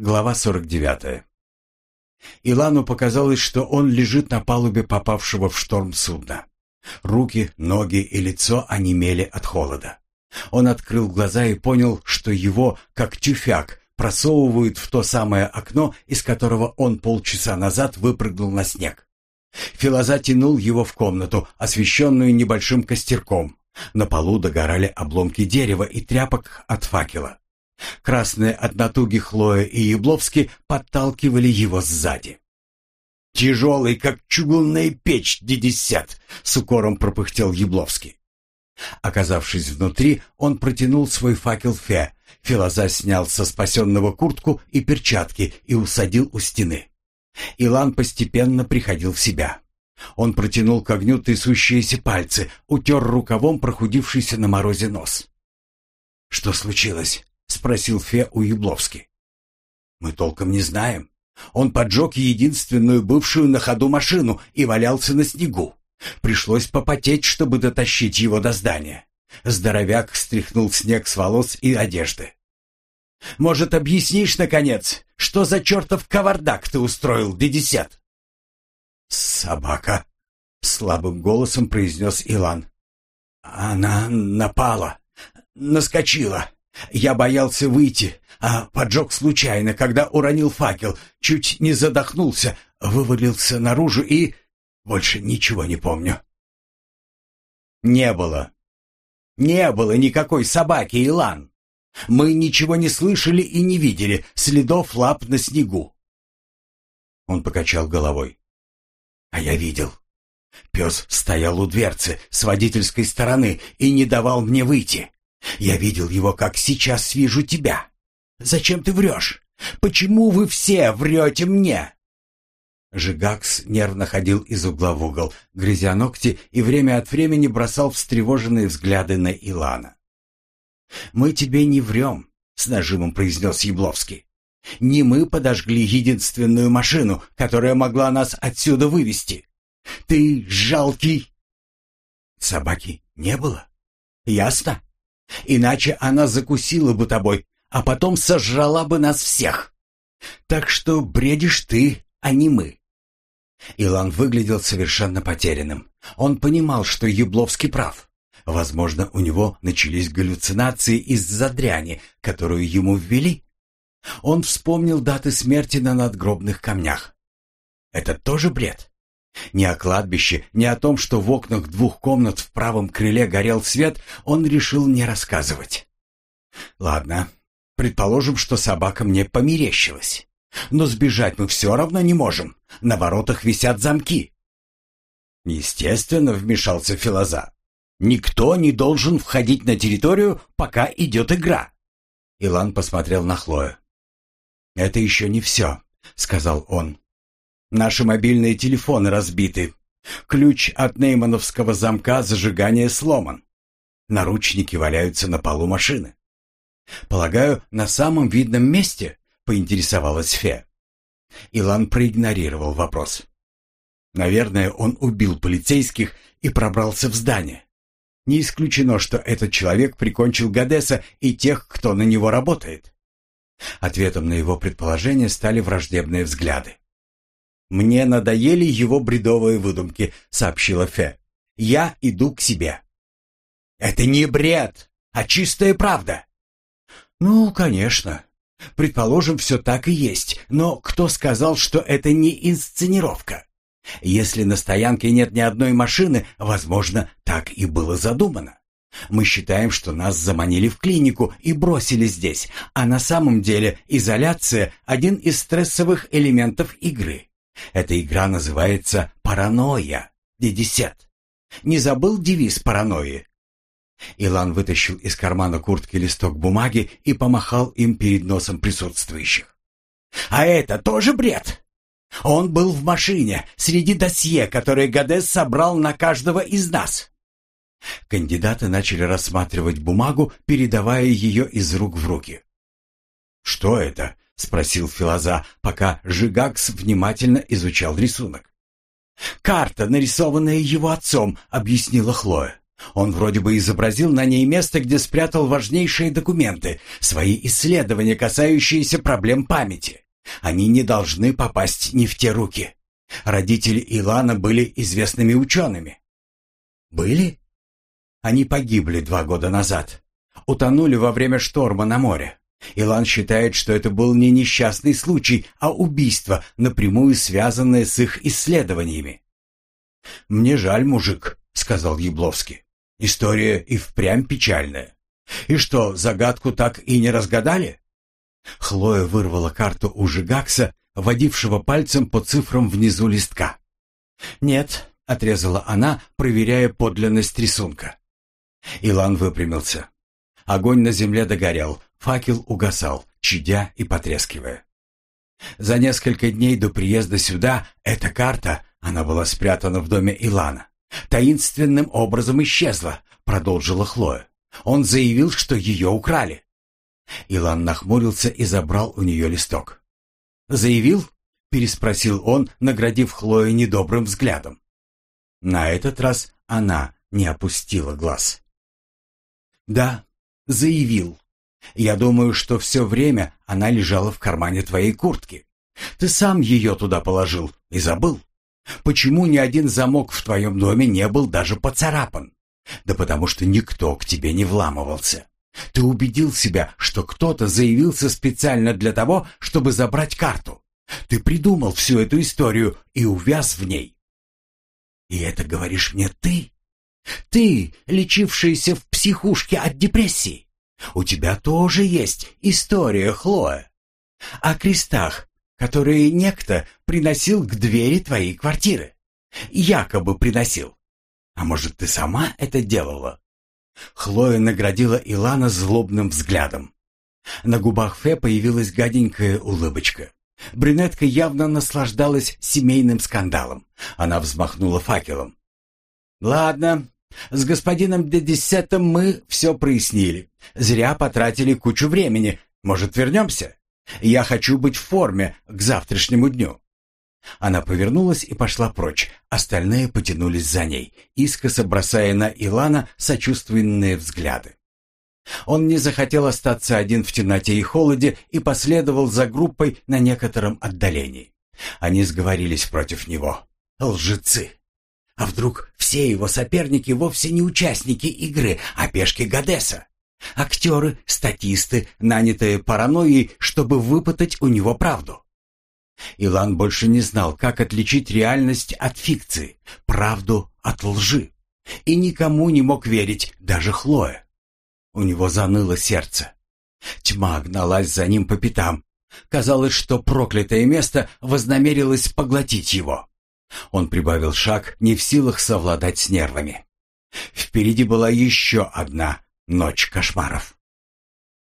Глава 49. Илану показалось, что он лежит на палубе попавшего в шторм судна. Руки, ноги и лицо онемели от холода. Он открыл глаза и понял, что его, как тюфяк, просовывают в то самое окно, из которого он полчаса назад выпрыгнул на снег. Филоза тянул его в комнату, освещенную небольшим костерком. На полу догорали обломки дерева и тряпок от факела. Красные от натуги Хлоя и Ябловский подталкивали его сзади. «Тяжелый, как чугунная печь, дедесят!» — с укором пропыхтел Ябловский. Оказавшись внутри, он протянул свой факел Фе. Филоза снял со спасенного куртку и перчатки и усадил у стены. Илан постепенно приходил в себя. Он протянул к огню трясущиеся пальцы, утер рукавом прохудившийся на морозе нос. «Что случилось?» — спросил Фе у Ябловски. «Мы толком не знаем. Он поджег единственную бывшую на ходу машину и валялся на снегу. Пришлось попотеть, чтобы дотащить его до здания. Здоровяк стряхнул снег с волос и одежды. «Может, объяснишь, наконец, что за чертов кавардак ты устроил, Дедесят?» «Собака», — слабым голосом произнес Илан. «Она напала, наскочила. Я боялся выйти, а поджег случайно, когда уронил факел, чуть не задохнулся, вывалился наружу и...» Больше ничего не помню. Не было. Не было никакой собаки, Илан. Мы ничего не слышали и не видели, следов лап на снегу. Он покачал головой. А я видел. Пес стоял у дверцы с водительской стороны и не давал мне выйти. Я видел его, как сейчас вижу тебя. Зачем ты врешь? Почему вы все врете мне? Жигакс нервно ходил из угла в угол, грызя ногти и время от времени бросал встревоженные взгляды на Илана. «Мы тебе не врем», — с нажимом произнес Ябловский. «Не мы подожгли единственную машину, которая могла нас отсюда вывести. Ты жалкий...» «Собаки не было. Ясно? Иначе она закусила бы тобой, а потом сожрала бы нас всех. Так что бредишь ты, а не мы». Илан выглядел совершенно потерянным. Он понимал, что Ябловский прав. Возможно, у него начались галлюцинации из-за дряни, которую ему ввели. Он вспомнил даты смерти на надгробных камнях. Это тоже бред. Ни о кладбище, ни о том, что в окнах двух комнат в правом крыле горел свет, он решил не рассказывать. Ладно, предположим, что собака мне померещилась. Но сбежать мы все равно не можем. На воротах висят замки. Естественно, вмешался Филоза. Никто не должен входить на территорию, пока идет игра. Илан посмотрел на Хлою. «Это еще не все», — сказал он. «Наши мобильные телефоны разбиты. Ключ от неймановского замка зажигания сломан. Наручники валяются на полу машины. Полагаю, на самом видном месте поинтересовалась Фе. Илан проигнорировал вопрос. Наверное, он убил полицейских и пробрался в здание. Не исключено, что этот человек прикончил Гадеса и тех, кто на него работает. Ответом на его предположение стали враждебные взгляды. «Мне надоели его бредовые выдумки», — сообщила Фе. «Я иду к себе». «Это не бред, а чистая правда». «Ну, конечно. Предположим, все так и есть, но кто сказал, что это не инсценировка? Если на стоянке нет ни одной машины, возможно, так и было задумано. Мы считаем, что нас заманили в клинику и бросили здесь, а на самом деле изоляция – один из стрессовых элементов игры. Эта игра называется «Паранойя», Дедесет. Не забыл девиз паранойи? Илан вытащил из кармана куртки листок бумаги и помахал им перед носом присутствующих. «А это тоже бред!» Он был в машине, среди досье, которое Гадес собрал на каждого из нас. Кандидаты начали рассматривать бумагу, передавая ее из рук в руки. «Что это?» — спросил Филоза, пока Жигакс внимательно изучал рисунок. «Карта, нарисованная его отцом», — объяснила Хлоя. Он вроде бы изобразил на ней место, где спрятал важнейшие документы, свои исследования, касающиеся проблем памяти. Они не должны попасть не в те руки. Родители Илана были известными учеными. Были? Они погибли два года назад. Утонули во время шторма на море. Илан считает, что это был не несчастный случай, а убийство, напрямую связанное с их исследованиями. «Мне жаль, мужик», — сказал Ябловский. «История и впрямь печальная. И что, загадку так и не разгадали?» Хлоя вырвала карту у Жигакса, водившего пальцем по цифрам внизу листка. «Нет», — отрезала она, проверяя подлинность рисунка. Илан выпрямился. Огонь на земле догорел, факел угасал, чадя и потрескивая. За несколько дней до приезда сюда эта карта, она была спрятана в доме Илана, таинственным образом исчезла, продолжила Хлоя. Он заявил, что ее украли. Илан нахмурился и забрал у нее листок. «Заявил?» — переспросил он, наградив Хлою недобрым взглядом. На этот раз она не опустила глаз. «Да, заявил. Я думаю, что все время она лежала в кармане твоей куртки. Ты сам ее туда положил и забыл. Почему ни один замок в твоем доме не был даже поцарапан? Да потому что никто к тебе не вламывался. Ты убедил себя, что кто-то заявился специально для того, чтобы забрать карту. Ты придумал всю эту историю и увяз в ней. И это говоришь мне ты? Ты, лечившийся в психушке от депрессии. У тебя тоже есть история, Хлоя. О крестах, которые некто приносил к двери твоей квартиры. Якобы приносил. А может, ты сама это делала? Хлоя наградила Илана злобным взглядом. На губах Фе появилась гаденькая улыбочка. Брюнетка явно наслаждалась семейным скандалом. Она взмахнула факелом. «Ладно, с господином Дедесетом мы все прояснили. Зря потратили кучу времени. Может, вернемся? Я хочу быть в форме к завтрашнему дню». Она повернулась и пошла прочь. Остальные потянулись за ней, искоса бросая на Илана сочувственные взгляды. Он не захотел остаться один в темноте и холоде и последовал за группой на некотором отдалении. Они сговорились против него. Лжецы! А вдруг все его соперники вовсе не участники игры, а пешки Гадеса? Актеры, статисты, нанятые паранойей, чтобы выпытать у него правду. Илан больше не знал, как отличить реальность от фикции, правду от лжи. И никому не мог верить, даже Хлоя. У него заныло сердце. Тьма гналась за ним по пятам. Казалось, что проклятое место вознамерилось поглотить его. Он прибавил шаг, не в силах совладать с нервами. Впереди была еще одна ночь кошмаров.